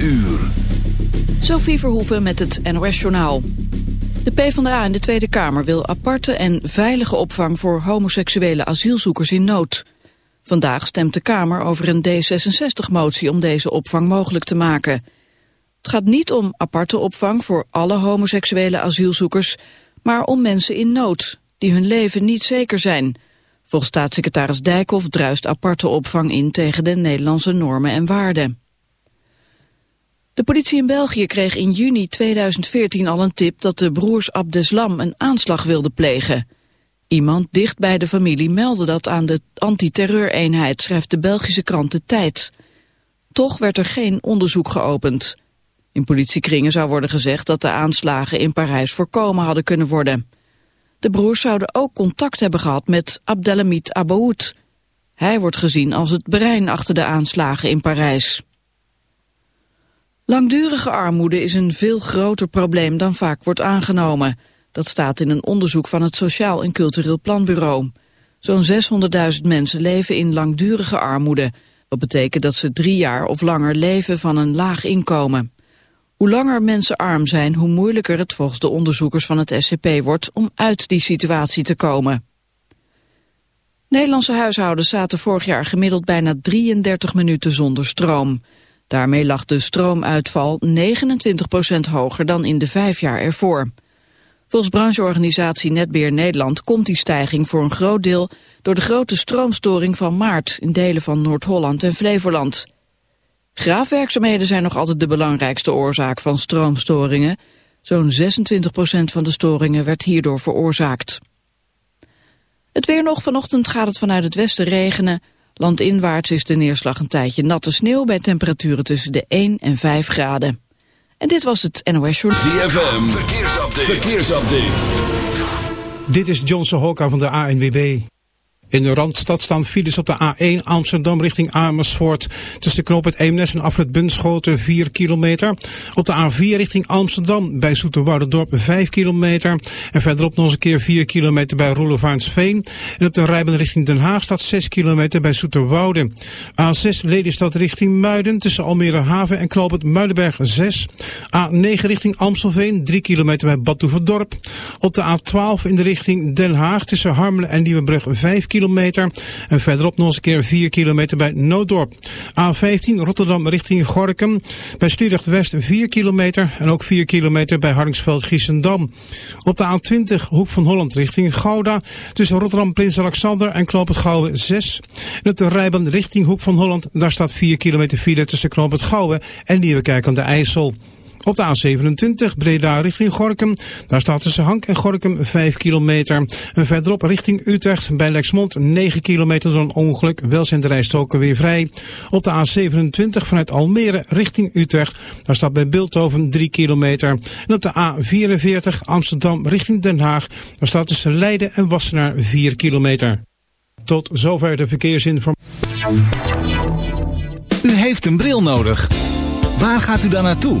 uur. Sophie Verhoeven met het NOS-journaal. De PvdA in de Tweede Kamer wil aparte en veilige opvang voor homoseksuele asielzoekers in nood. Vandaag stemt de Kamer over een D66-motie om deze opvang mogelijk te maken. Het gaat niet om aparte opvang voor alle homoseksuele asielzoekers, maar om mensen in nood, die hun leven niet zeker zijn. Volgens staatssecretaris Dijkhoff druist aparte opvang in tegen de Nederlandse normen en waarden. De politie in België kreeg in juni 2014 al een tip dat de broers Abdeslam een aanslag wilden plegen. Iemand dicht bij de familie meldde dat aan de antiterreureenheid, schrijft de Belgische krant De Tijd. Toch werd er geen onderzoek geopend. In politiekringen zou worden gezegd dat de aanslagen in Parijs voorkomen hadden kunnen worden. De broers zouden ook contact hebben gehad met Abdelhamid Abaoud. Hij wordt gezien als het brein achter de aanslagen in Parijs. Langdurige armoede is een veel groter probleem dan vaak wordt aangenomen. Dat staat in een onderzoek van het Sociaal en Cultureel Planbureau. Zo'n 600.000 mensen leven in langdurige armoede. Wat betekent dat ze drie jaar of langer leven van een laag inkomen. Hoe langer mensen arm zijn, hoe moeilijker het volgens de onderzoekers van het SCP wordt om uit die situatie te komen. Nederlandse huishoudens zaten vorig jaar gemiddeld bijna 33 minuten zonder stroom. Daarmee lag de stroomuitval 29% hoger dan in de vijf jaar ervoor. Volgens brancheorganisatie Netbeheer Nederland komt die stijging voor een groot deel door de grote stroomstoring van maart in delen van Noord-Holland en Flevoland. Graafwerkzaamheden zijn nog altijd de belangrijkste oorzaak van stroomstoringen. Zo'n 26% van de storingen werd hierdoor veroorzaakt. Het weer nog, vanochtend gaat het vanuit het westen regenen. Landinwaarts is de neerslag een tijdje natte sneeuw bij temperaturen tussen de 1 en 5 graden. En dit was het NOS Journal. ZFM, verkeersupdate. verkeersupdate. Dit is Johnson Hokka van de ANWB. In de Randstad staan files op de A1 Amsterdam richting Amersfoort. Tussen knoop het Eemnes en afrit Bunschoten 4 kilometer. Op de A4 richting Amsterdam bij Zoeterwoudendorp 5 kilometer. En verderop nog eens een keer 4 kilometer bij Roelevaansveen. En op de rijbaan richting Den Haag staat 6 kilometer bij Zoeterwoude. A6 Lelystad richting Muiden tussen Almere Haven en knoop het Muidenberg 6. A9 richting Amstelveen 3 kilometer bij Badhoevedorp. Op de A12 in de richting Den Haag tussen Harmelen en Nieuwebrug 5 kilometer kilometer. En verderop nog eens een keer 4 kilometer bij Nooddorp. A15 Rotterdam richting Gorkum. Bij Sliedrecht West 4 kilometer. En ook 4 kilometer bij Hardingsveld Giessendam. Op de A20 Hoek van Holland richting Gouda. Tussen Rotterdam Prins Alexander en Knoop het Gouwen 6. En op de rijbaan richting Hoek van Holland. Daar staat 4 kilometer file tussen Knoop het Gouwen en Nieuwekerk aan de IJssel. Op de A27 Breda richting Gorkum. Daar staat tussen Hank en Gorkum 5 kilometer. En verderop richting Utrecht bij Lexmond 9 kilometer een ongeluk. Wel zijn de rijstoken weer vrij. Op de A27 vanuit Almere richting Utrecht. Daar staat bij Beeldhoven 3 kilometer. En op de A44 Amsterdam richting Den Haag. Daar staat tussen Leiden en Wassenaar 4 kilometer. Tot zover de verkeersinformatie. U heeft een bril nodig. Waar gaat u dan naartoe?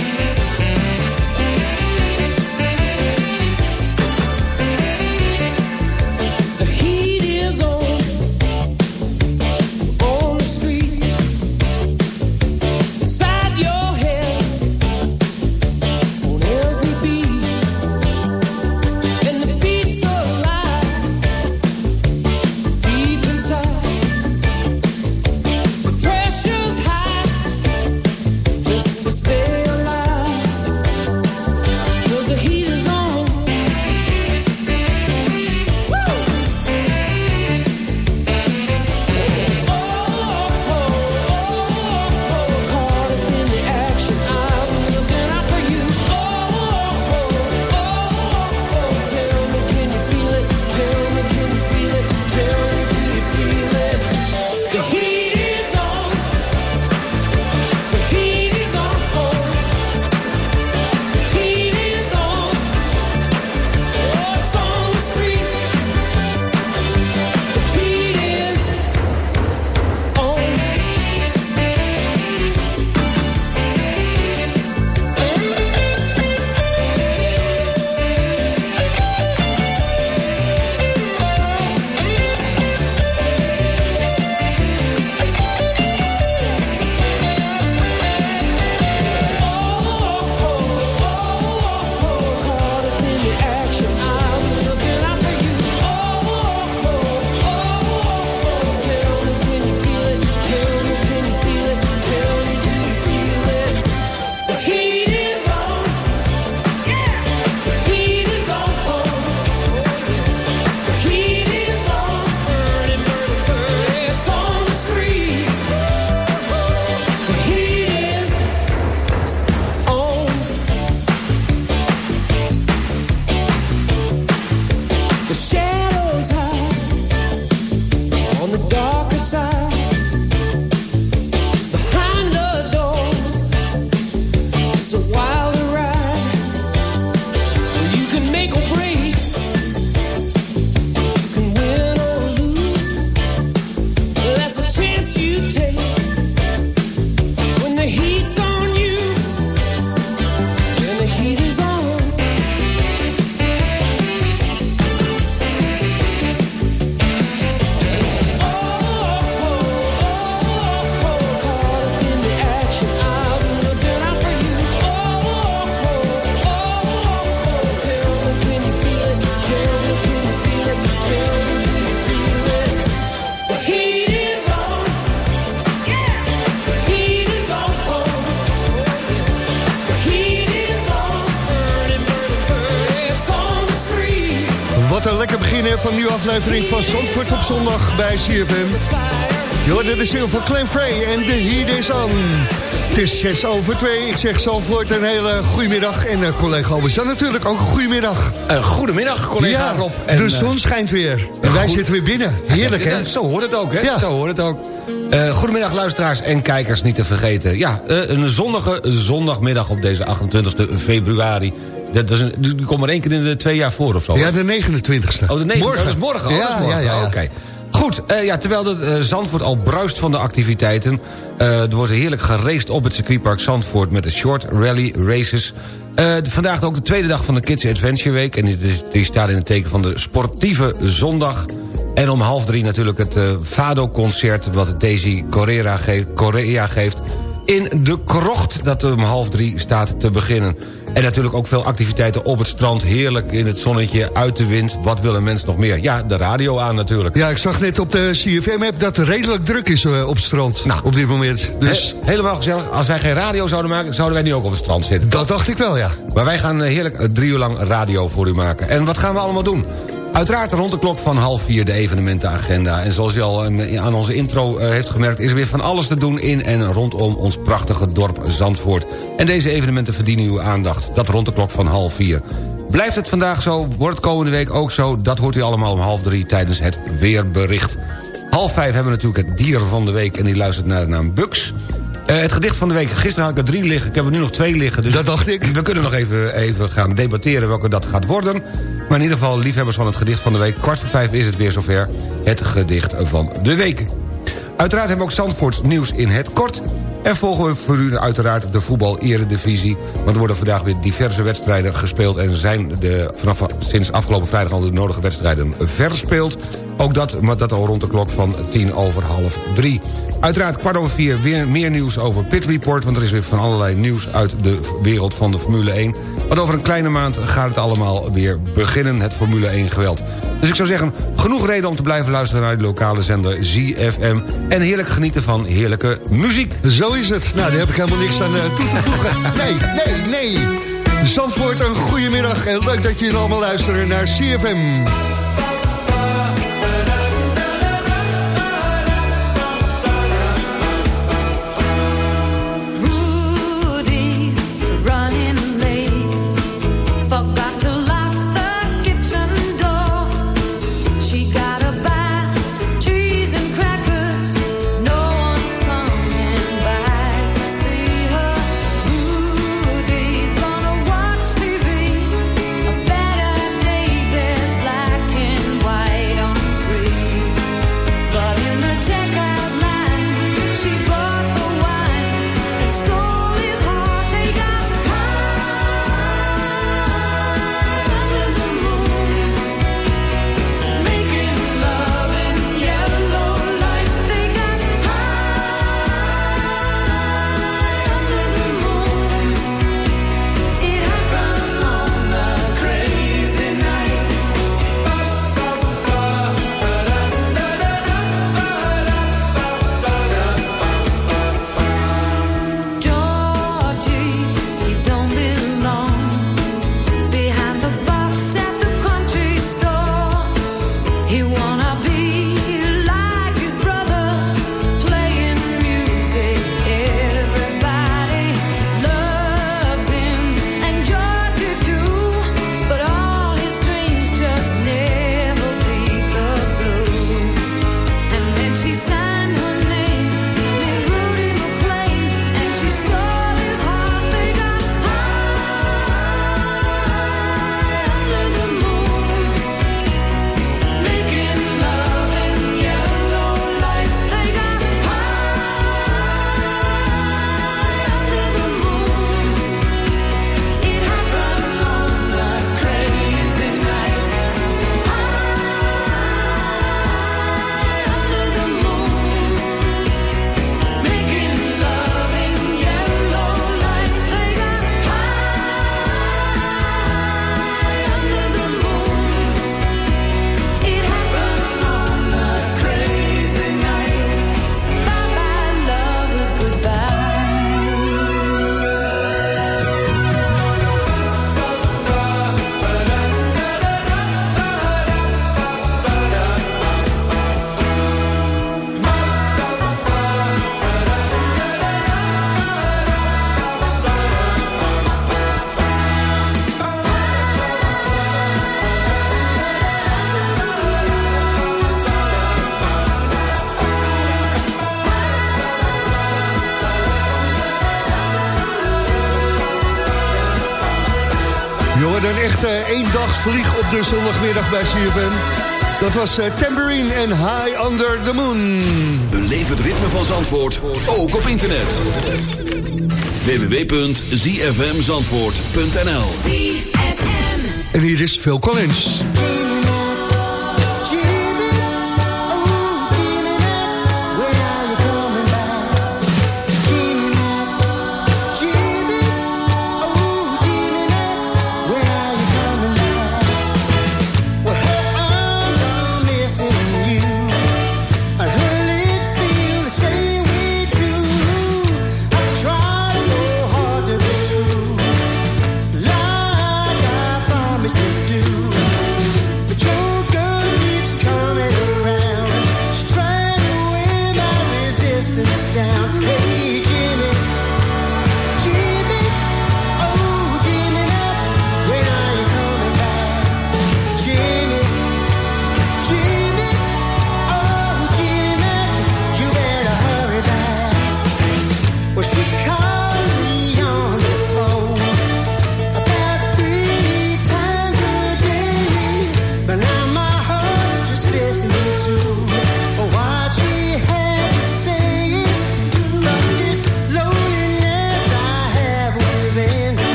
Aflevering van Zandvoort op zondag bij CFM. Je hoorde de ziel van Clem Frey en de Heat is on. Het is 6 over 2. Ik zeg Zandvoort een hele goedemiddag. En uh, collega Albert natuurlijk ook een goedemiddag. Uh, goedemiddag, collega ja, Rob. En, de zon schijnt weer. En wij goed. zitten weer binnen. Heerlijk, hè? Zo hoort het ook, hè? Ja. Zo hoort het ook. Uh, goedemiddag, luisteraars en kijkers, niet te vergeten. Ja, een zonnige zondagmiddag op deze 28 februari. Dat is een, die komt maar één keer in de twee jaar voor of zo. Ja, de 29ste. Oh, de 29ste. Morgen. Dat is morgen. Oh, ja, dat is morgen. Ja, ja, ja. Oké. Okay. Goed, uh, ja, terwijl het uh, Zandvoort al bruist van de activiteiten... Uh, er wordt heerlijk geraced op het circuitpark Zandvoort... met de short rally races. vandaag ook de tweede dag van de Kids Adventure Week... en die, die staat in het teken van de sportieve zondag... En om half drie natuurlijk het Fado-concert... wat Daisy Correa geeft, Correa geeft in de krocht... dat om half drie staat te beginnen. En natuurlijk ook veel activiteiten op het strand. Heerlijk in het zonnetje, uit de wind. Wat wil een mens nog meer? Ja, de radio aan natuurlijk. Ja, ik zag net op de CFM-app dat het redelijk druk is uh, op het strand. Nou, op dit moment. Dus... He helemaal gezellig. Als wij geen radio zouden maken, zouden wij nu ook op het strand zitten. Dat dacht ik wel, ja. Maar wij gaan heerlijk drie uur lang radio voor u maken. En wat gaan we allemaal doen? Uiteraard rond de klok van half vier de evenementenagenda. En zoals u al aan onze intro heeft gemerkt... is er weer van alles te doen in en rondom ons prachtige dorp Zandvoort. En deze evenementen verdienen uw aandacht. Dat rond de klok van half vier. Blijft het vandaag zo, wordt het komende week ook zo... dat hoort u allemaal om half drie tijdens het weerbericht. Half vijf hebben we natuurlijk het dier van de week... en die luistert naar de naam Bux... Uh, het gedicht van de week. Gisteren had ik er drie liggen. Ik heb er nu nog twee liggen. Dus dat dacht ik. We kunnen nog even, even gaan debatteren welke dat gaat worden. Maar in ieder geval, liefhebbers van het gedicht van de week... kwart voor vijf is het weer zover, het gedicht van de week. Uiteraard hebben we ook Zandvoorts nieuws in het kort... En volgen we voor u uiteraard de voetbal-eredivisie. Want er worden vandaag weer diverse wedstrijden gespeeld... en zijn de, vanaf sinds afgelopen vrijdag al de nodige wedstrijden verspeeld. Ook dat, maar dat al rond de klok van tien over half drie. Uiteraard kwart over vier weer meer nieuws over Pit Report... want er is weer van allerlei nieuws uit de wereld van de Formule 1. Want over een kleine maand gaat het allemaal weer beginnen, het Formule 1 geweld. Dus ik zou zeggen, genoeg reden om te blijven luisteren... naar de lokale zender ZFM... en heerlijk genieten van heerlijke muziek. Zo is het. Nou, daar heb ik helemaal niks aan eh, toe te voegen. Nee, nee, nee. Zandvoort, een goede middag. En leuk dat jullie allemaal luisteren naar CFM. Eendagsvlieg op de zondagmiddag bij CFM. Dat was eh, Tambourine en High Under the Moon. Beleef het ritme van Zandvoort, ook op internet. www.zfmzandvoort.nl En hier is Phil Collins.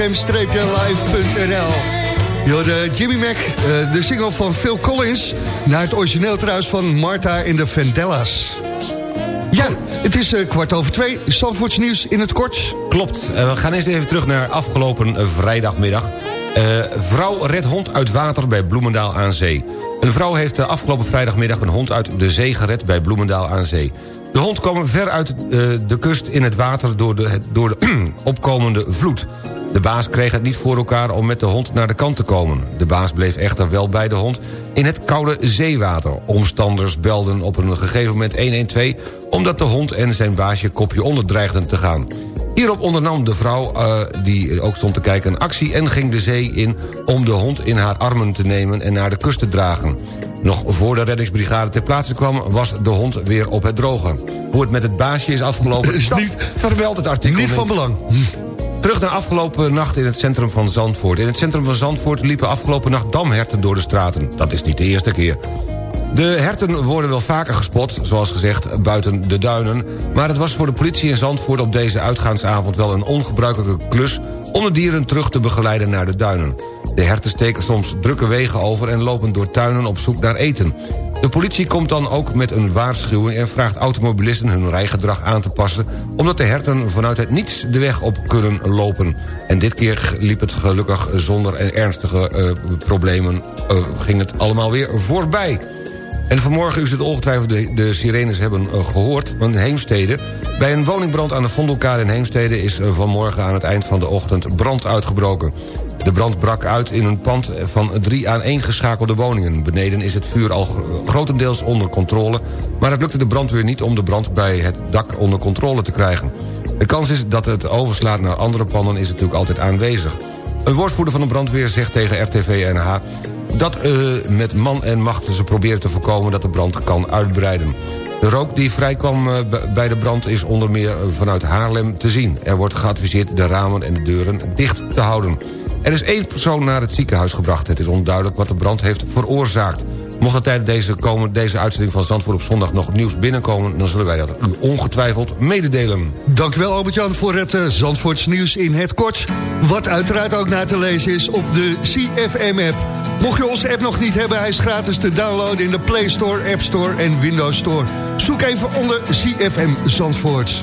www.cfm-live.nl Yo, de Jimmy Mac, eh, de single van Phil Collins... naar het origineel trouwens van Marta in de Vandellas. Ja, het is eh, kwart over twee. Zandvoorts nieuws in het kort. Klopt. Eh, we gaan eens even terug naar afgelopen eh, vrijdagmiddag. Eh, vrouw redt hond uit water bij Bloemendaal aan zee. Een vrouw heeft de afgelopen vrijdagmiddag een hond uit de zee gered bij Bloemendaal aan zee. De hond kwam ver uit eh, de kust in het water door de, door de opkomende vloed. De baas kreeg het niet voor elkaar om met de hond naar de kant te komen. De baas bleef echter wel bij de hond in het koude zeewater. Omstanders belden op een gegeven moment 112... omdat de hond en zijn baasje kopje onder dreigden te gaan. Hierop ondernam de vrouw, eh, die ook stond te kijken, een actie... en ging de zee in om de hond in haar armen te nemen en naar de kust te dragen. Nog voor de reddingsbrigade ter plaatse kwam... was de hond weer op het droge. Hoe het met het baasje is afgelopen... Is niet- vermeldt het artikel Niet van belang. Terug naar afgelopen nacht in het centrum van Zandvoort. In het centrum van Zandvoort liepen afgelopen nacht damherten door de straten. Dat is niet de eerste keer. De herten worden wel vaker gespot, zoals gezegd, buiten de duinen... maar het was voor de politie in Zandvoort op deze uitgaansavond... wel een ongebruikelijke klus om de dieren terug te begeleiden naar de duinen. De herten steken soms drukke wegen over en lopen door tuinen op zoek naar eten. De politie komt dan ook met een waarschuwing... en vraagt automobilisten hun rijgedrag aan te passen... omdat de herten vanuit het niets de weg op kunnen lopen. En dit keer liep het gelukkig zonder ernstige eh, problemen... eh, ging het allemaal weer voorbij. En vanmorgen, u zult ongetwijfeld de, sirenes hebben eh, gehoord... van Heemstede. Bij een woningbrand aan de Vondelkade in Heemstede... is vanmorgen aan het eind van de ochtend brand uitgebroken. De brand brak uit in een pand van drie aan één geschakelde woningen. Beneden is het vuur al gro- grotendeels onder controle... maar het lukte de brandweer niet om de brand bij het dak onder controle te krijgen. De kans is dat het overslaat naar andere panden is natuurlijk altijd aanwezig. Een woordvoerder van de brandweer zegt tegen RTV NH... dat eh, met man en macht ze proberen te voorkomen dat de brand kan uitbreiden. De rook die vrijkwam eh, bij de brand is onder meer eh, vanuit Haarlem te zien. Er wordt geadviseerd de ramen en de deuren dicht te houden. Er is één persoon naar het ziekenhuis gebracht. Het is onduidelijk wat de brand heeft veroorzaakt. Mocht er tijdens deze, deze uitzending van Zandvoort op zondag nog nieuws binnenkomen... dan zullen wij dat u ongetwijfeld mededelen. Dankjewel Albert-Jan voor het eh, Zandvoorts nieuws in het kort. Wat uiteraard ook na te lezen is op de CFM-app. Mocht je onze app nog niet hebben, hij is gratis te downloaden... in de Play Store, App Store en Windows Store. Zoek even onder CFM Zandvoorts.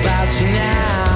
about you now.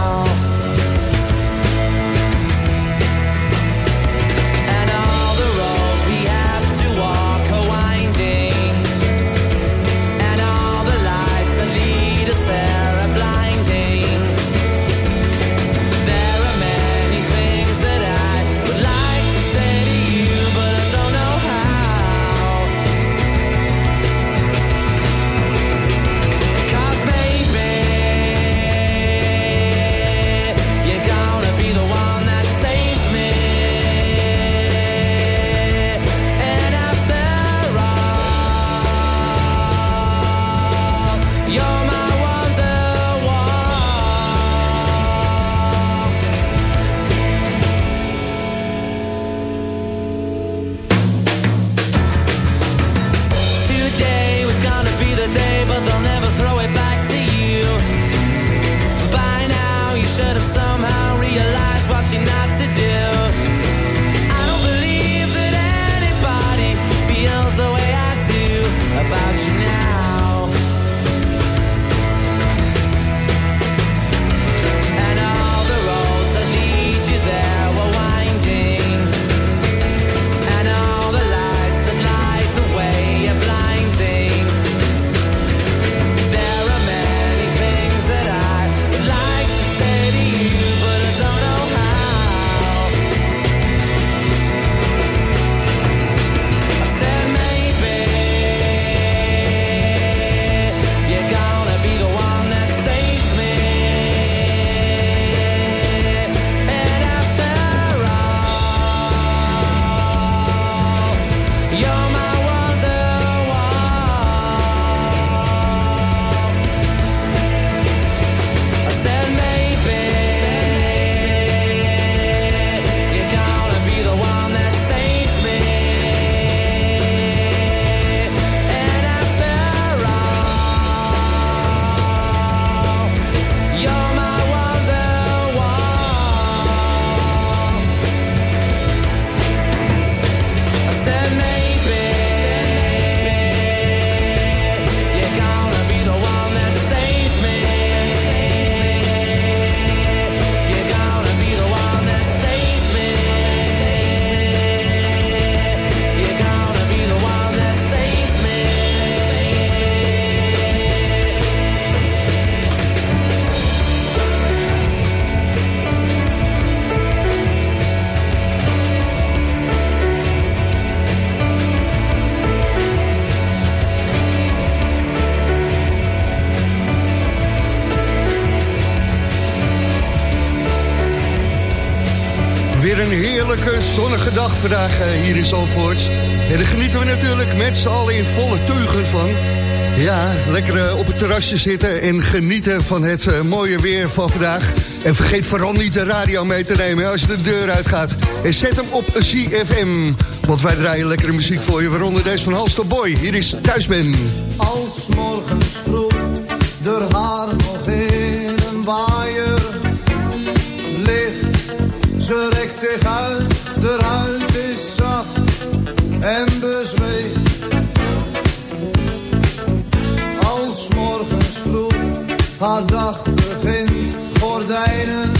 Zonnige dag vandaag eh, hier in Zalvoort. En daar genieten we natuurlijk met z'n allen in volle teugen van. Ja, lekker eh, op het terrasje zitten en genieten van het eh, mooie weer van vandaag. En vergeet vooral niet de radio mee te nemen als je de deur uitgaat. En zet hem op CFM. Want wij draaien lekkere muziek voor je, waaronder deze van Halster Boy. Hier is Thuis Ben. Als morgens vroeg er haar night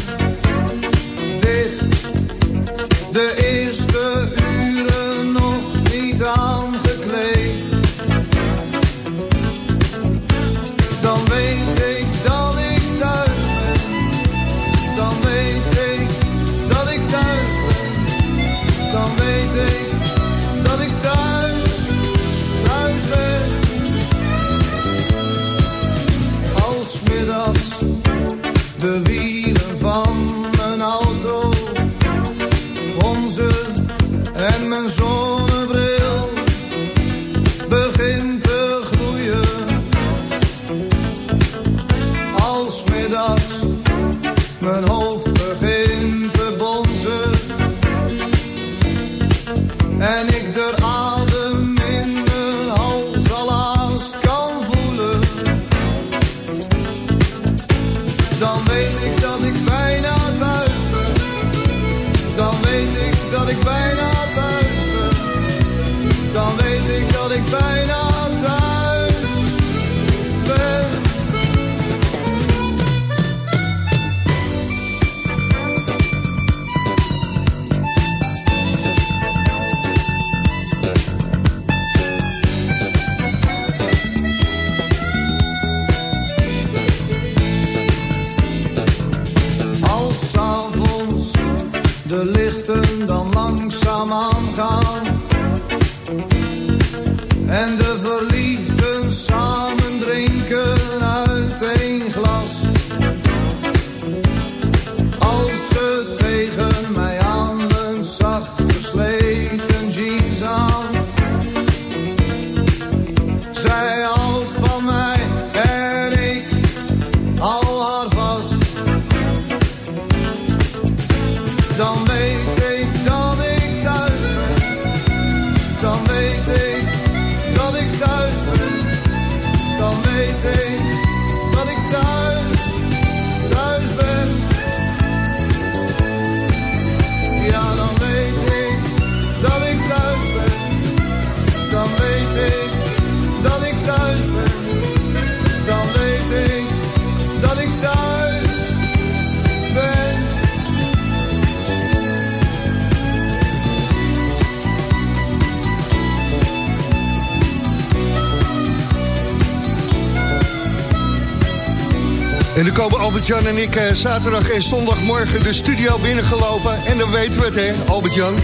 En dan komen Albert-Jan en ik eh, zaterdag en zondagmorgen de studio binnengelopen. En dan weten we het, hè, Albert-Jan,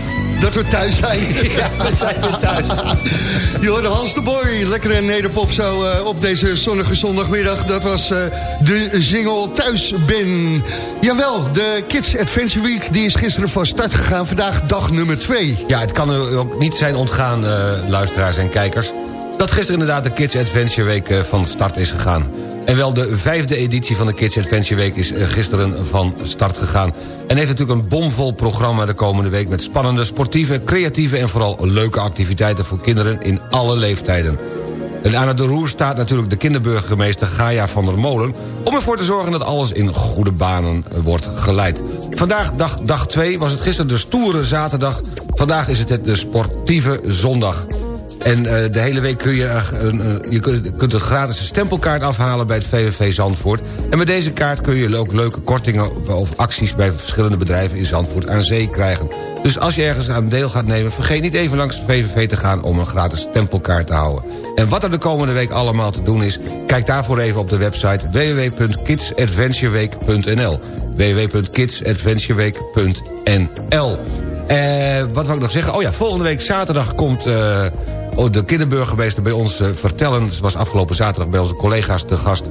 dat we thuis zijn. Ja, we zijn weer thuis. Je hoorde Hans de Boy, lekkere nederpop zo eh, op deze zonnige zondagmiddag. Dat was eh, de single Thuis Ben. Jawel, de Kids Adventure Week die is gisteren van start gegaan. Vandaag dag nummer 2. Ja, het kan u ook niet zijn ontgaan, luisteraars en kijkers... dat gisteren inderdaad de Kids Adventure Week van start is gegaan. En wel de vijfde editie van de Kids Adventure Week is eh, gisteren van start gegaan. En heeft natuurlijk een bomvol programma de komende week... met spannende, sportieve, creatieve en vooral leuke activiteiten... voor kinderen in alle leeftijden. En aan het roer staat natuurlijk de kinderburgemeester Gaia van der Molen... om ervoor te zorgen dat alles in goede banen eh, wordt geleid. Vandaag, dag, dag 2, was het gisteren de stoere zaterdag. Vandaag is het de sportieve zondag. En eh, de hele week kun je, eh, een, eh, je kunt, kunt een gratis stempelkaart afhalen bij het VVV Zandvoort. En met deze kaart kun je ook leuke kortingen of acties... bij verschillende bedrijven in Zandvoort aan zee krijgen. Dus als je ergens aan deel gaat nemen... vergeet niet even langs het VVV te gaan om een gratis stempelkaart te houden. En wat er de komende week allemaal te doen is... kijk daarvoor even op de website www.kidsadventureweek.nl www.kidsadventureweek.nl eh, wat wil ik nog zeggen? Oh ja, volgende week zaterdag komt de kinderburgemeester bij ons eh, vertellen. Ze was afgelopen zaterdag bij onze collega's te gast...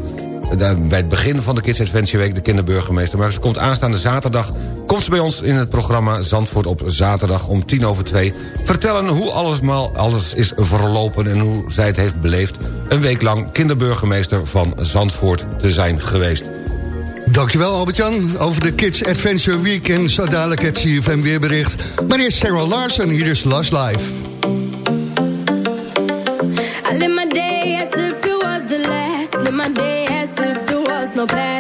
eh, bij het begin van de Kids Adventure Week, de kinderburgemeester. Maar ze komt aanstaande zaterdag komt ze bij ons in het programma Zandvoort op zaterdag om tien over twee... vertellen hoe allesmaal alles is verlopen en hoe zij het heeft beleefd... een week lang kinderburgemeester van Zandvoort te zijn geweest. Dankjewel Albert-Jan over de Kids Adventure Week en zo dadelijk het CFM weerbericht. Maar eerst Sarah Larson, hier is Last Life. No past.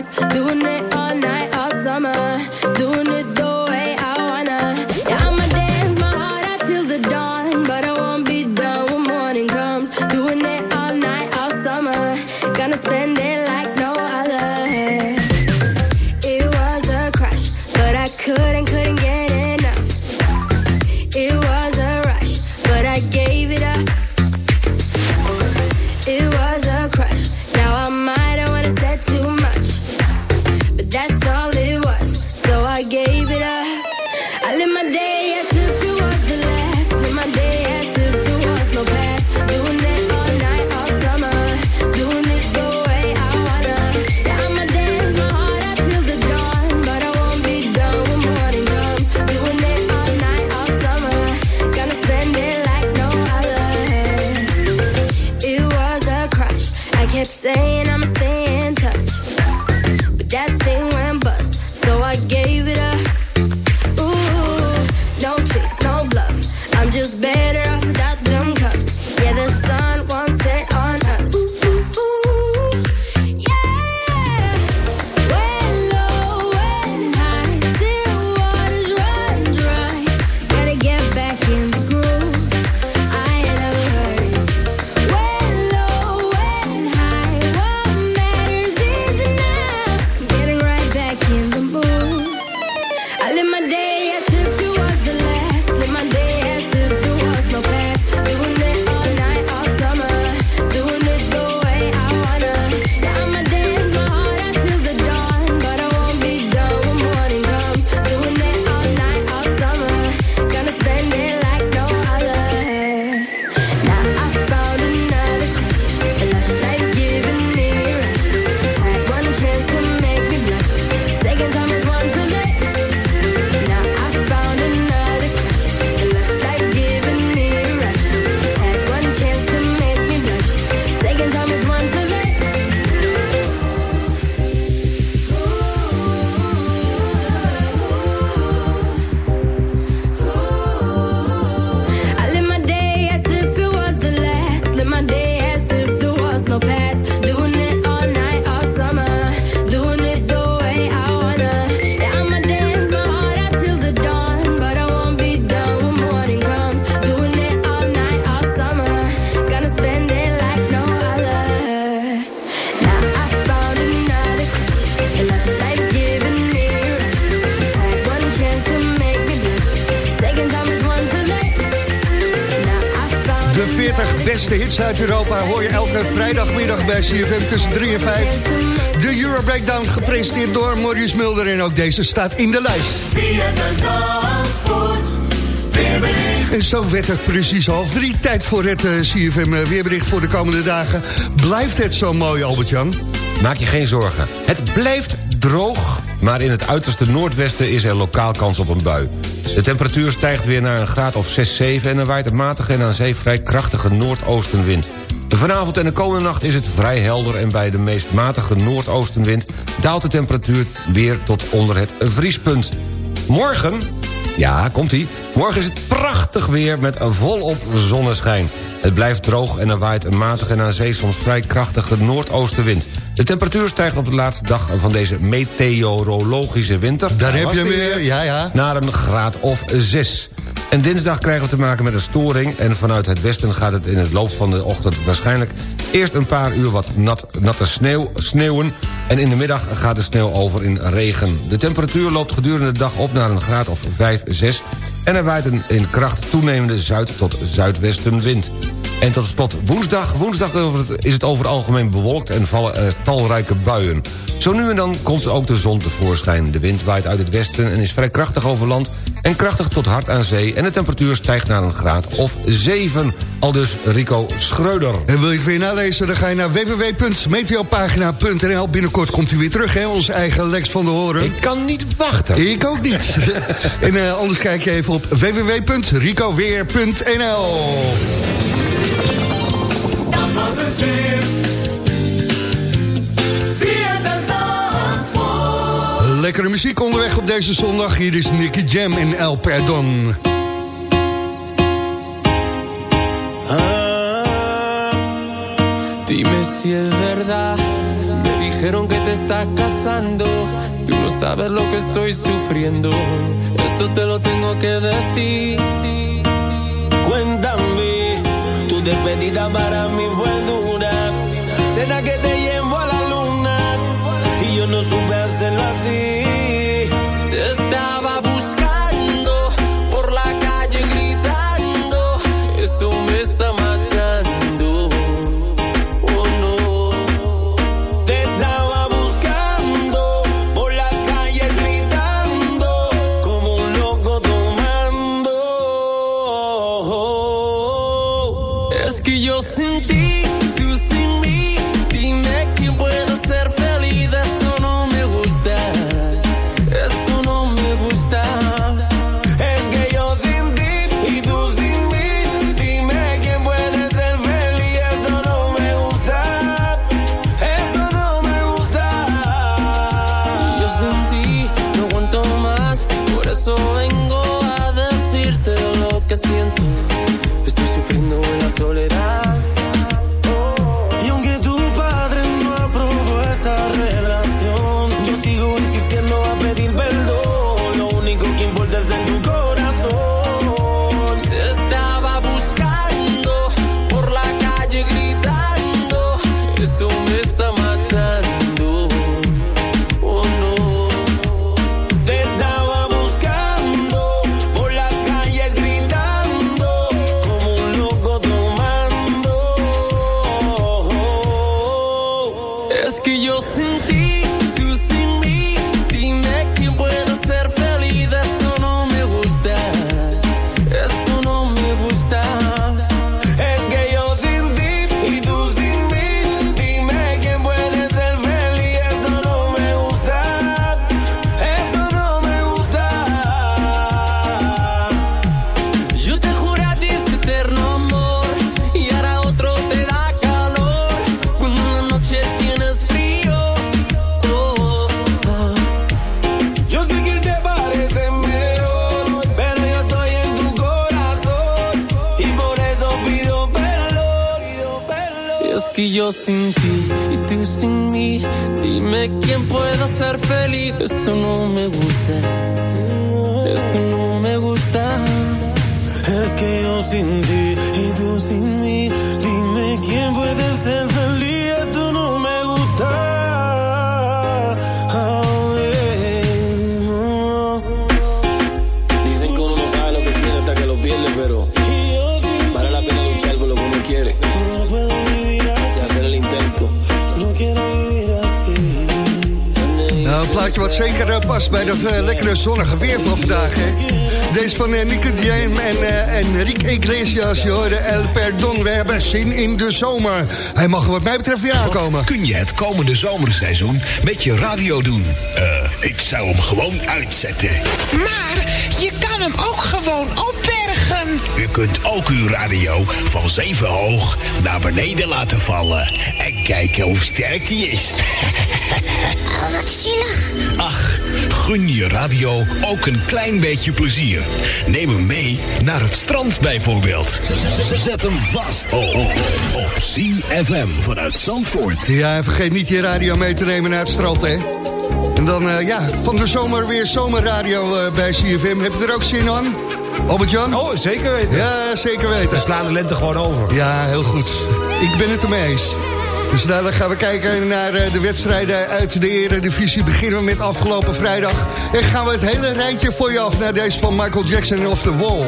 Deze staat in de lijst. En zo werd het precies half drie. Tijd voor het eh, CFM eh, weerbericht voor de komende dagen. Blijft het zo mooi, Albert-Jan? Maak je geen zorgen. Het blijft droog, maar in het uiterste noordwesten is er lokaal kans op een bui. De temperatuur stijgt weer naar een graad of 6, 7... en er waait een matige en aan zee vrij krachtige noordoostenwind. Vanavond en de komende nacht is het vrij helder... en bij de meest matige noordoostenwind daalt de temperatuur weer tot onder het vriespunt. Morgen, ja, komt-ie... morgen is het prachtig weer met een volop zonneschijn. Het blijft droog en er waait een matige en aan zee soms vrij krachtige noordoostenwind. De temperatuur stijgt op de laatste dag van deze meteorologische winter... Daar heb je weer, ja, ja. naar een graad of 6. En dinsdag krijgen we te maken met een storing... en vanuit het westen gaat het in het loop van de ochtend waarschijnlijk... eerst een paar uur wat nat, natte sneeuw, sneeuwen... en in de middag gaat de sneeuw over in regen. De temperatuur loopt gedurende de dag op naar een graad of 5, 6... en er waait een in kracht toenemende zuid- tot zuidwestenwind. En tot slot woensdag. Woensdag is het over het algemeen bewolkt en vallen er talrijke buien. Zo nu en dan komt ook de zon tevoorschijn. De wind waait uit het westen en is vrij krachtig over land... en krachtig tot hard aan zee. En de temperatuur stijgt naar een graad of 7. Al dus Rico Schreuder. En wil je het weer nalezen, dan ga je naar www.meteopagina.nl. Binnenkort komt u weer terug, hè, onze eigen Lex van de Horen. Ik kan niet wachten. Ik ook niet. en eh, anders kijk je even op www.ricoweer.nl. Lekkere muziek onderweg op deze zondag. Hier is Nicky Jam in El Perdon. Ah, dime si es verdad. Me dijeron que te estás casando. Tú no sabes lo que estoy sufriendo. Esto te lo tengo que decir. Cuéntame, tu despedida para mí fue dura. Cena que te llevo a la luna y yo no supe hacerlo así. Te zeker eh, past bij dat eh, lekkere zonnige weer van vandaag. Hè? Deze van uh, Nico Jam en uh, Enrique Iglesias. Je hoorde El Perdon, we hebben zin in de zomer. Hij mag wat mij betreft weer aankomen. Kun je het komende zomerseizoen met je radio doen? Eh, ik zou hem gewoon uitzetten. Maar je kan hem ook gewoon opbergen. U kunt ook uw radio van zeven hoog naar beneden laten vallen. En kijken hoe sterk die is. Oh, wat zielig. Ach, gun je radio ook een klein beetje plezier. Neem hem mee naar het strand bijvoorbeeld. Zet hem vast oh, oh, op CFM vanuit Zandvoort. Ja, en vergeet niet je radio mee te nemen naar het strand, hè. En dan, eh, ja, van de zomer weer zomerradio eh, bij CFM. Heb je er ook zin aan? Albert-Jan? Oh, zeker weten. Ja, zeker weten. We slaan de lente gewoon over. Ja, heel goed. Ik ben het ermee eens. Dus nou, dan gaan we kijken naar eh, de wedstrijden uit de Eredivisie. Beginnen we met afgelopen vrijdag. En gaan we het hele rijtje voor je af naar deze van Michael Jackson of The Wall.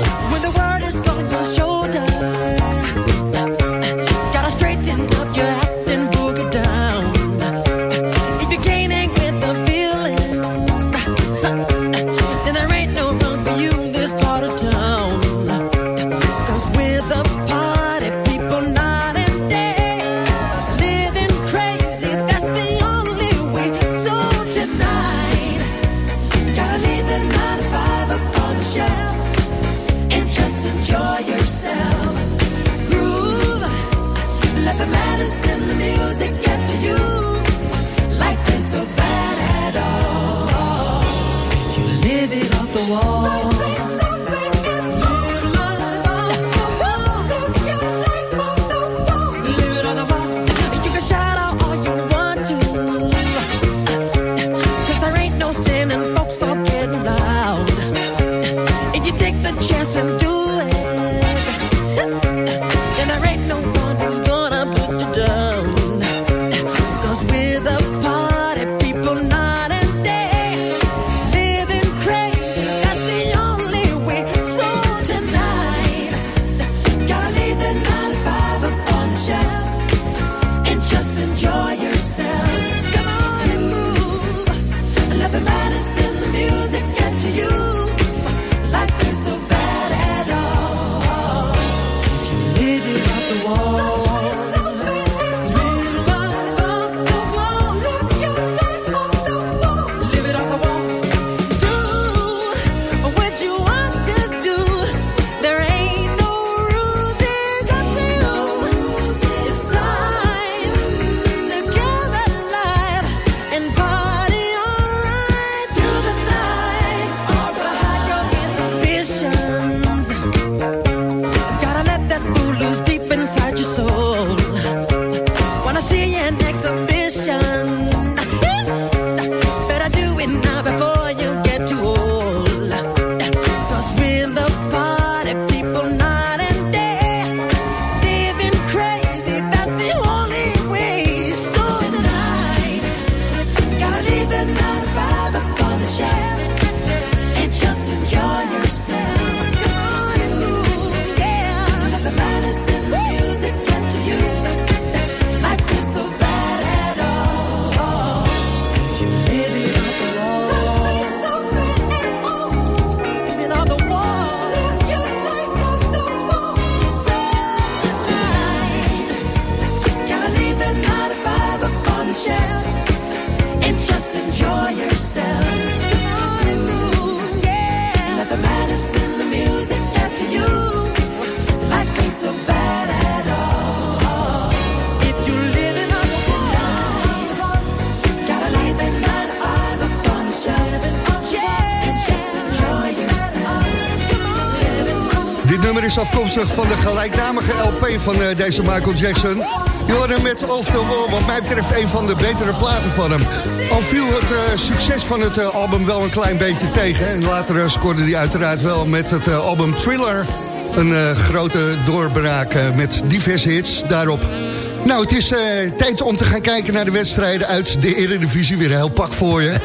Van de gelijknamige LP van eh, deze Michael Jackson. Hem met Off the Wall, wat mij betreft een van de betere platen van hem. Al viel het eh, succes van het eh, album wel een klein beetje tegen. En later eh, scoorde hij uiteraard wel met het album Thriller... een grote doorbraak met diverse hits daarop. Nou, het is eh, tijd om te gaan kijken naar de wedstrijden uit de Eredivisie. Weer een heel pak voor je.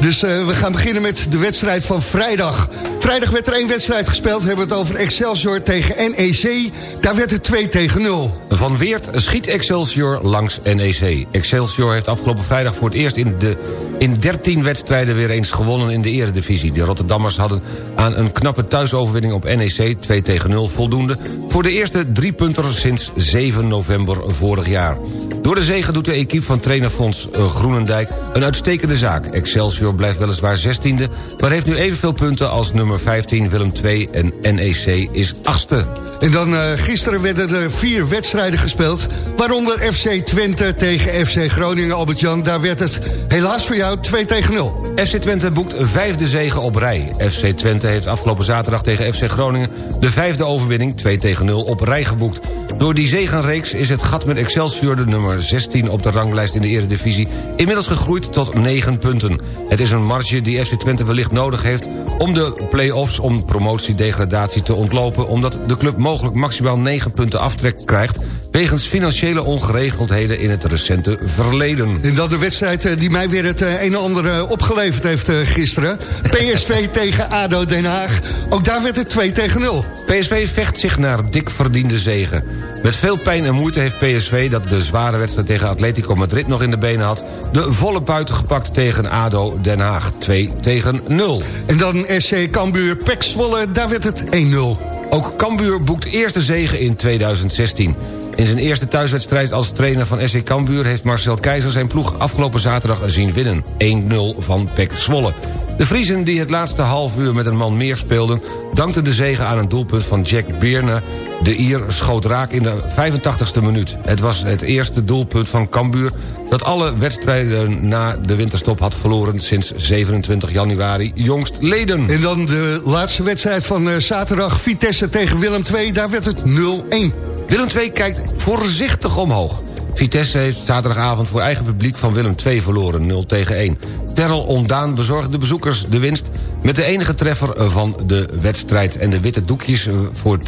Dus eh, we gaan beginnen met de wedstrijd van vrijdag. Vrijdag werd er één wedstrijd gespeeld. We hebben het over Excelsior tegen NEC. Daar werd het 2 tegen 0. Van Weert schiet Excelsior langs NEC. Excelsior heeft afgelopen vrijdag voor het eerst in, de, in 13 wedstrijden weer eens gewonnen in de eredivisie. De Rotterdammers hadden aan een knappe thuisoverwinning op NEC 2 tegen 0 voldoende... voor de eerste drie punter sinds 7 november vorig jaar. Door de zege doet de equipe van trainer Fons eh, Groenendijk een uitstekende zaak. Excelsior blijft weliswaar 16e, maar heeft nu evenveel punten als nummer 15 Willem II en NEC is achtste. En dan eh, gisteren werden er vier wedstrijden gespeeld. Waaronder FC Twente tegen FC Groningen, Albert-Jan. Daar werd het helaas voor jou 2 tegen 0. FC Twente boekt vijfde zege op rij. FC Twente heeft afgelopen zaterdag tegen FC Groningen... de vijfde overwinning, 2 tegen 0, op rij geboekt. Door die zegenreeks is het gat met Excelsior... de nummer 16 op de ranglijst in de eredivisie... inmiddels gegroeid tot 9 punten. Het is een marge die FC Twente wellicht nodig heeft... om de play-offs om promotiedegradatie te ontlopen... omdat de club mogelijk maximaal 9 punten aftrek krijgt... wegens financiële ongeregeldheden in het recente verleden. En dan de wedstrijd eh, die mij weer het eh, een en ander eh, opgeleverd heeft gisteren. PSV tegen ADO Den Haag. Ook daar werd het 2 tegen 0. PSV vecht zich naar dik verdiende zegen. Met veel pijn en moeite heeft PSV, dat de zware wedstrijd tegen Atletico Madrid nog in de benen had... de volle buiten gepakt tegen ADO Den Haag. 2 tegen 0. En dan SC Cambuur Pek Zwolle, daar werd het 1-0. Ook Cambuur boekt eerste zegen in 2016. In zijn eerste thuiswedstrijd als trainer van SC Cambuur... heeft Marcel Keizer zijn ploeg afgelopen zaterdag zien winnen. 1-0 van Pek Zwolle. De Vriezen die het laatste half uur met een man meer speelden... dankten de zegen aan een doelpunt van Jack Beerner. De Ier schoot raak in de 85ste minuut. Het was het eerste doelpunt van Cambuur... dat alle wedstrijden na de winterstop had verloren... sinds 27 januari jongst leden. En dan de laatste wedstrijd van eh, zaterdag. Vitesse tegen Willem II, daar werd het 0-1. Willem II kijkt voorzichtig omhoog. Vitesse heeft zaterdagavond voor eigen publiek van Willem II verloren, 0 tegen 1. Terrel Ondaan bezorgde de bezoekers de winst... met de enige treffer van de wedstrijd. En de witte doekjes voor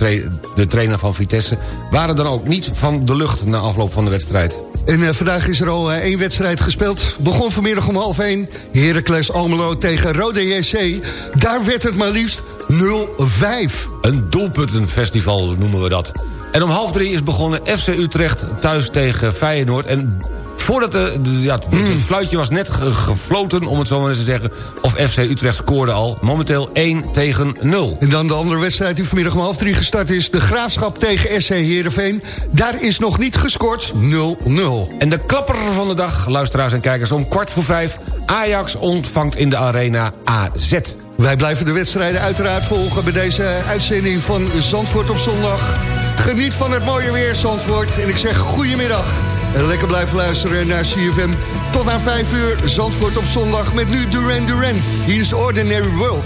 de trainer van Vitesse... waren dan ook niet van de lucht na afloop van de wedstrijd. En eh, vandaag is er al eh, één wedstrijd gespeeld. Begon vanmiddag om half 1. Heracles Almelo tegen Rode JC. Daar werd het maar liefst 0-5. Een doelpuntenfestival noemen we dat. En om half drie is begonnen FC Utrecht thuis tegen Feyenoord. En voordat de, de- ja, het Hmm. fluitje was net ge- gefloten, om het zo maar eens te zeggen... of FC Utrecht scoorde al, momenteel 1 tegen 0. En dan de andere wedstrijd die vanmiddag om half 3 gestart is. De Graafschap tegen SC Heerenveen. Daar is nog niet gescoord 0-0. En de klapper van de dag, luisteraars en kijkers, om kwart voor vijf... Ajax ontvangt in de arena AZ. Wij blijven de wedstrijden uiteraard volgen bij deze uitzending van Zandvoort op zondag. Geniet van het mooie weer, Zandvoort. En ik zeg goedemiddag. En lekker blijven luisteren naar CFM. Tot aan 5 uur, Zandvoort op zondag met nu Duran Duran. Hier is Ordinary World.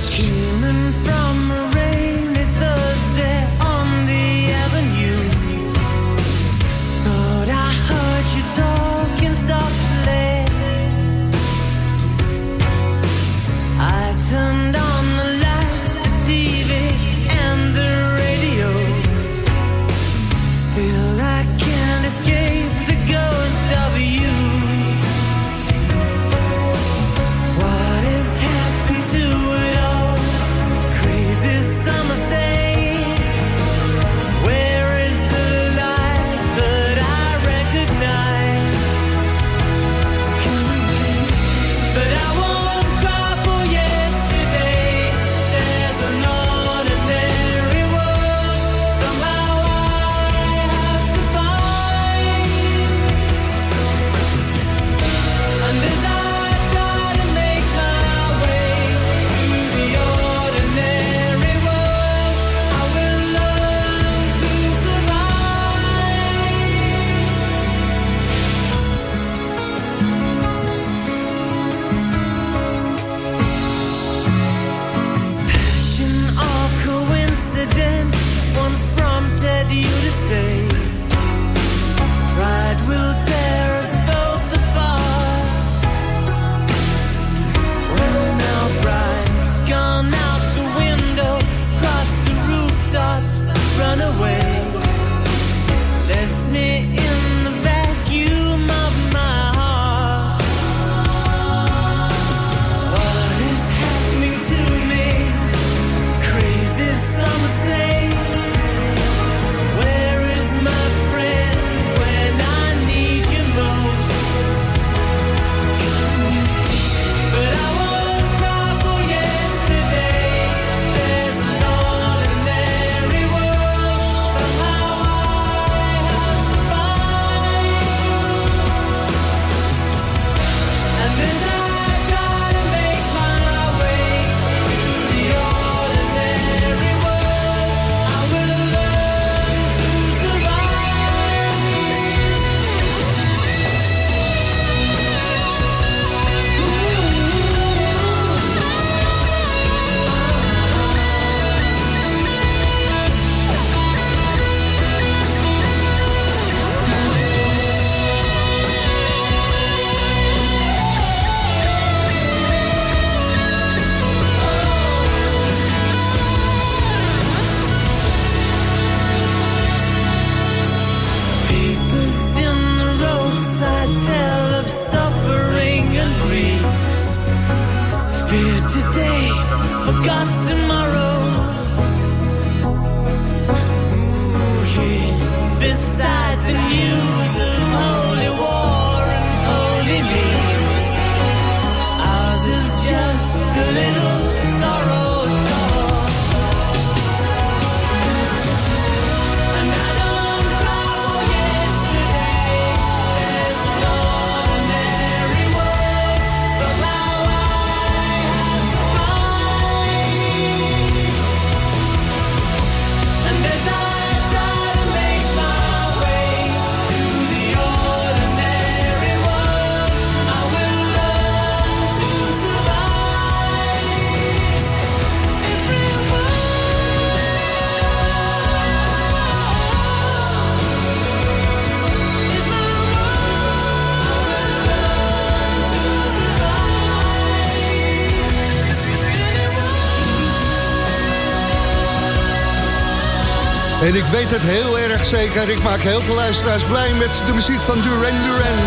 En ik weet het heel erg zeker. Ik maak heel veel luisteraars blij met de muziek van Duran Duran.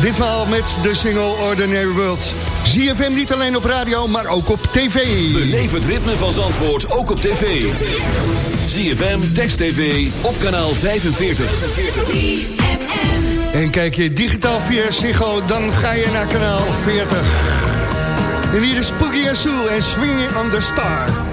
Ditmaal met de single Ordinary World. ZFM niet alleen op radio, maar ook op tv. Beleef het ritme van Zandvoort ook op tv. ZFM, Text TV, op kanaal 45. En kijk je digitaal via Ziggo, dan ga je naar kanaal 40. En hier is Spooky Sue en Swinging on the Star.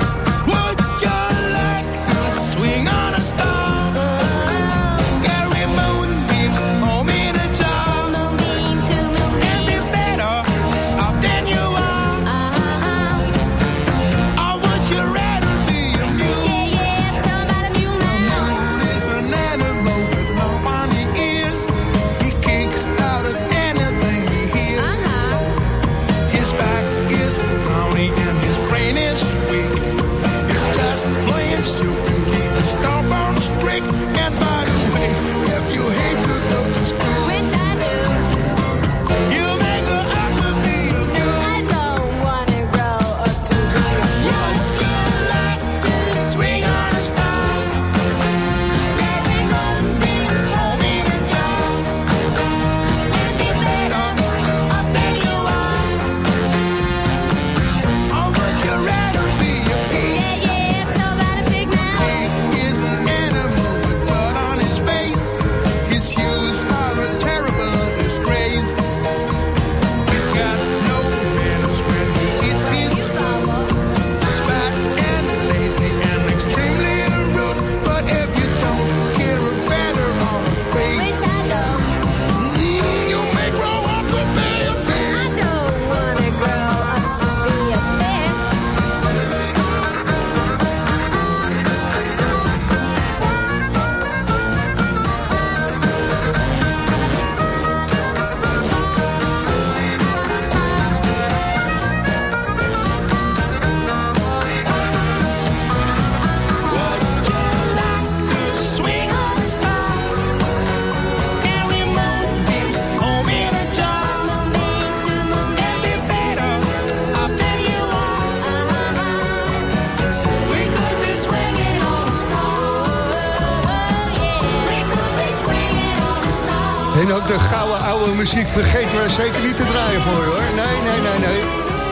Vergeten we zeker niet te draaien voor je hoor. Nee, nee, nee, nee.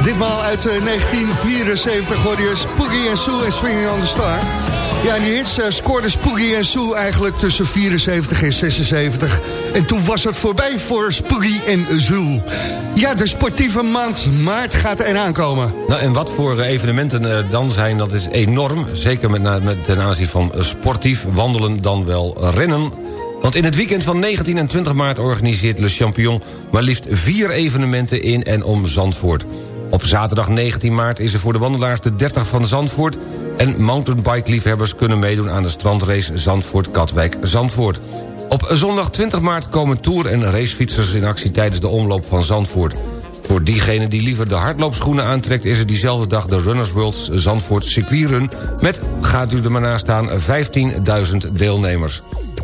Ditmaal uit eh, 1974 hoorde je Spooky en Sue en Swinging on the Star. Ja, en die hits uh, scoorde Spooky en Sue eigenlijk tussen 74 en 76. En toen was het voorbij voor Spooky en Sue. Ja, de sportieve maand maart gaat eraan komen. Nou, en wat voor eh, evenementen dan zijn, dat is enorm. Zeker met, met ten aanzien van eh, sportief wandelen dan wel rennen. Want in het weekend van 19 en 20 maart organiseert Le Champion... maar liefst vier evenementen in en om Zandvoort. Op zaterdag 19 maart is er voor de wandelaars de 30 van Zandvoort... en mountainbike-liefhebbers kunnen meedoen aan de strandrace Zandvoort-Katwijk-Zandvoort. Op zondag 20 maart komen tour- en racefietsers in actie tijdens de omloop van Zandvoort. Voor diegene die liever de hardloopschoenen aantrekt... is er diezelfde dag de Runners World Zandvoort Circuitrun... met, gaat u er maar naast staan, 15.000 deelnemers.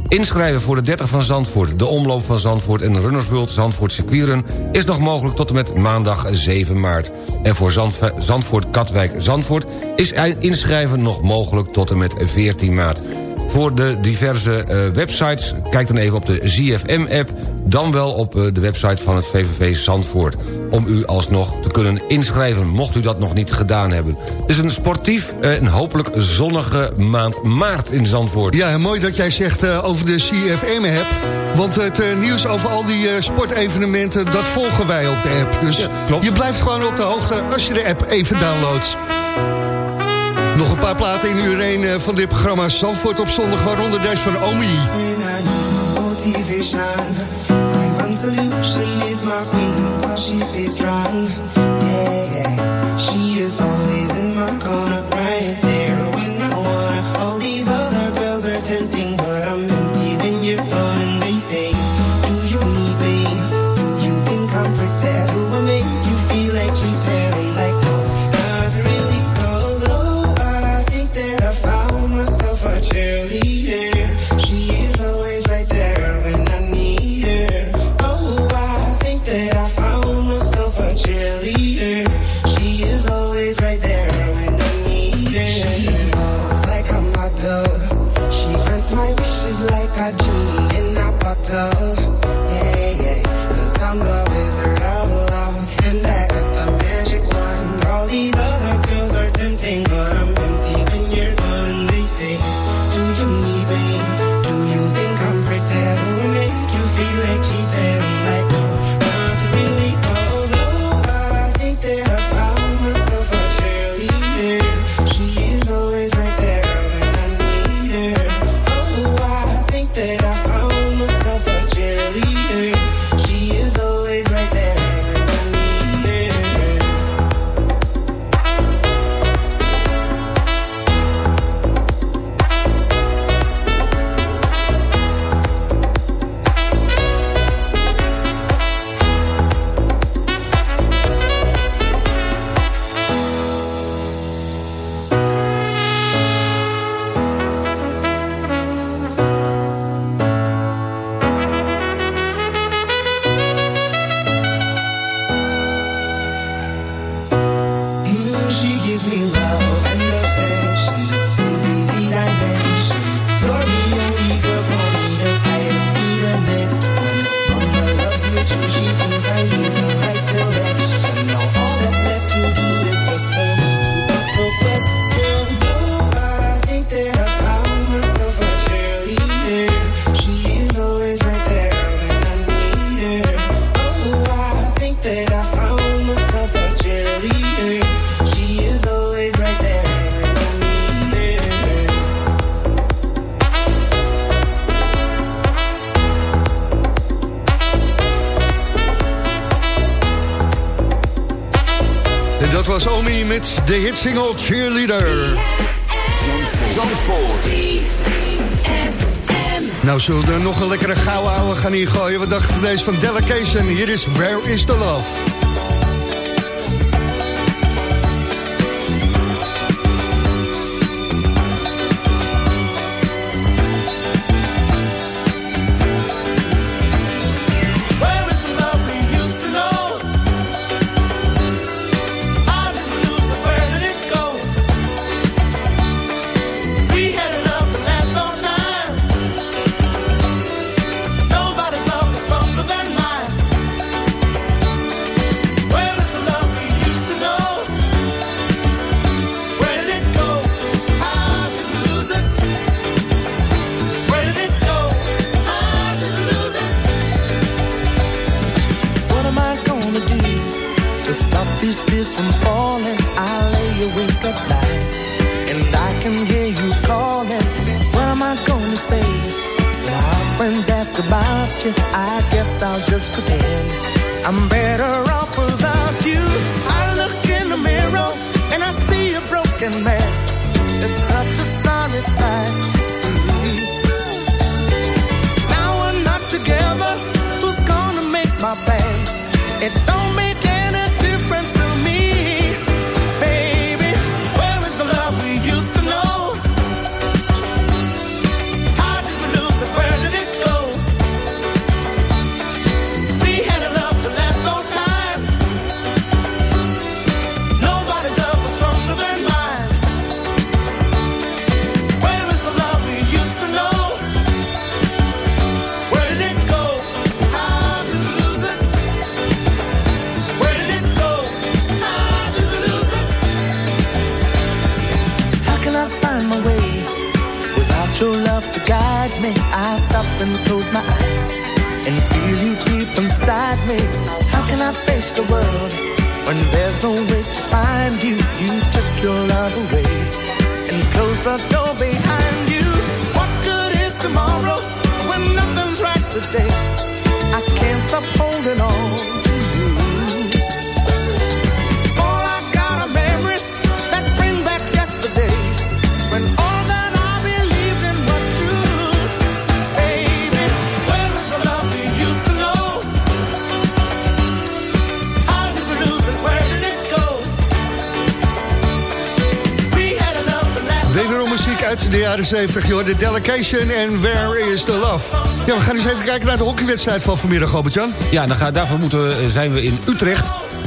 Inschrijven voor de 30 van Zandvoort, de omloop van Zandvoort... en Runners World Zandvoort Circuitrun is nog mogelijk tot en met maandag 7 maart. En voor Zandv- Zandvoort Katwijk Zandvoort is inschrijven nog mogelijk tot en met 14 maart. Voor de diverse eh, websites, kijk dan even op de ZFM-app... dan wel op eh, de website van het VVV Zandvoort... om u alsnog te kunnen inschrijven, mocht u dat nog niet gedaan hebben. Het is een sportief eh, en hopelijk zonnige maand maart in Zandvoort. Ja, mooi dat jij zegt over de CFM-app. Want het nieuws over al die sportevenementen, dat volgen wij op de app. Dus je blijft gewoon op de hoogte als je de app even downloadt. Nog een paar platen in uur 1 van dit programma. Zandvoort op zondag, waaronder deze van Omi. Hitsingle Cheerleader. Nou, zullen we er nog een lekkere gouden ouwe gaan hier gooien? Wat dacht je van deze van Delegation? Hier is Where is the Love? Uit de jaren 70, joh. De Delegation en Where is the Love? Ja, we gaan eens even kijken naar de hockeywedstrijd van vanmiddag, Albert-Jan. Ja, dan ga, daarvoor moeten we, zijn we in Utrecht.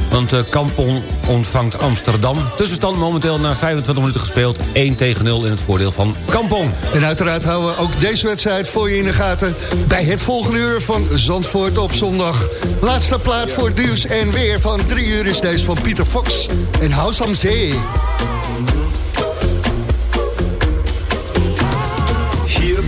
Want eh Kampong ontvangt Amsterdam. Tussenstand momenteel na 25 minuten gespeeld. 1 tegen 0 in het voordeel van Kampong. En uiteraard houden we ook deze wedstrijd voor je in de gaten... bij het volgende uur van Zandvoort op zondag. Laatste plaat voor het nieuws en weer van drie uur is deze van Pieter Fox en House am Zee.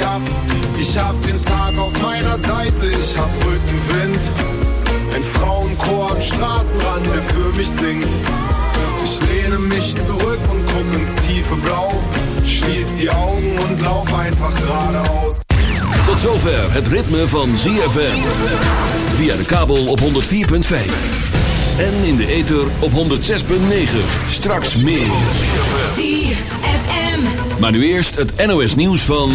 sie ab. Ich hab den Tag auf meiner Seite, ich hab Rückenwind. Ein Frauenchor am Straßenrand, der für mich singt. Ich lehne mich zurück und guck ins tiefe Blau. Schließ die Augen und lauf einfach geradeaus. Tot zover het ritme van ZFM. Via de kabel op 104.5. En in de ether op 106.9. Straks meer. Maar nu eerst het NOS nieuws van...